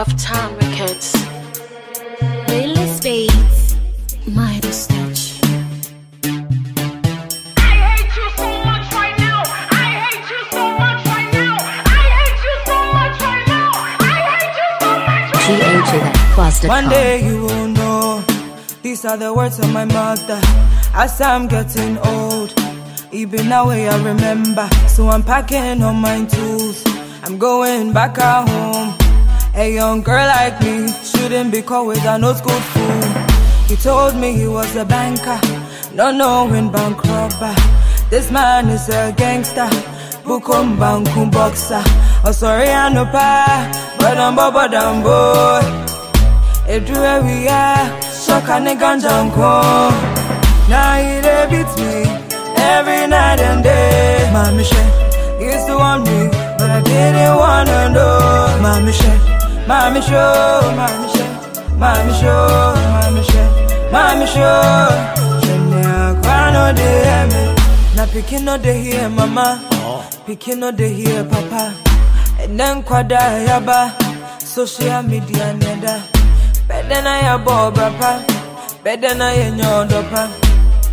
RuffTown Records. Lily Spades, Mighty Snitch. I hate you so much right now. I hate you so much right now. I hate you so much right now. I hate you so much right now. One One day you will know. These are the words of my mother. As I'm getting old, even now I remember. So I'm packing all my tools. I'm going back home. A young girl like me shouldn't be caught with an old school fool. He told me he was a banker, not knowing bank robber. This man is a gangster, bukum bankum boxer. Oh sorry I no pa, but I'm I'm boy. Edru we are, shock and ganja nko. Now he dey beat me every night and day. Mommy she used to want me, but I didn't wanna know. Mommy she, mommy show, mommy she, mommy show, mommy she, mommy show. Shenya kwa no dey me, na pikin no dey hear mama, pikin no dey hear papa. And then yaba, social media neda. Better na ya boba pa, better na ya nyodo pa.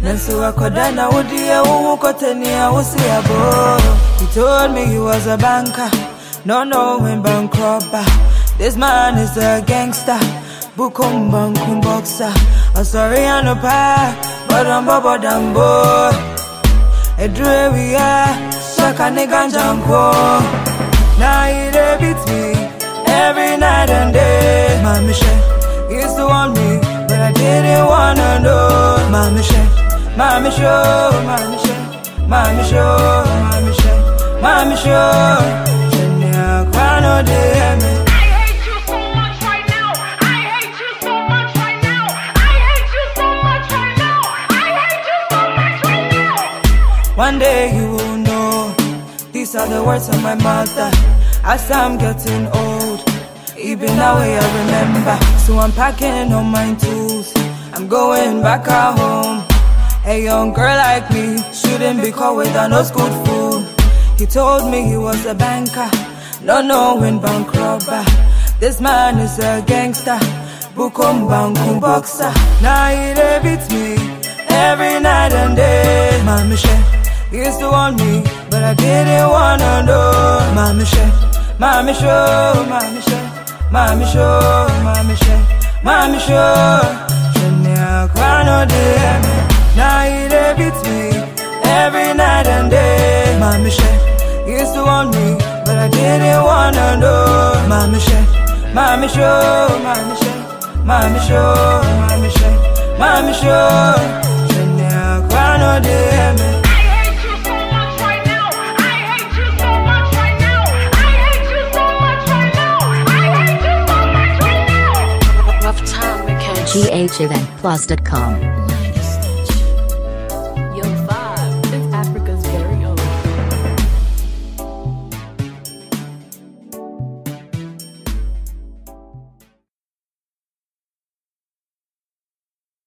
Nanso akoda na wodi ya wuwu koteni ya wusi ya bo. He told me he was a banker, no knowing bank robber. This man is a gangster, bukum bankum boxer. I'm sorry I no pa, but I'm bobo dambo. Edre we are, shaka nigga janko. Now he dey beat me every night and day. Mommy she used to want me, but I didn't wanna know. Mommy she, mommy show, mommy she, mommy show, mommy she, mommy show. Shenya kwa no dey One day you will know. These are the words of my mother. As I'm getting old, even now I remember. So I'm packing all my tools. I'm going back at home. A young girl like me shouldn't be caught with an old school fool. He told me he was a banker, not knowing bank robber. This man is a gangster, bukum bankum boxer. Now he dey beat me every night and day. Mommy she used to want me, but I didn't wanna know. Mommy she, mommy show, mommy she, mommy show, mommy she, mommy show. Shenya kwa no dey. Now he dey beat me every night and day. Mommy she used to want me, but I didn't wanna know. Mommy she, mommy show, mommy she, mommy show, mommy she, mommy show. Shenya kwa no GHEventplus.com.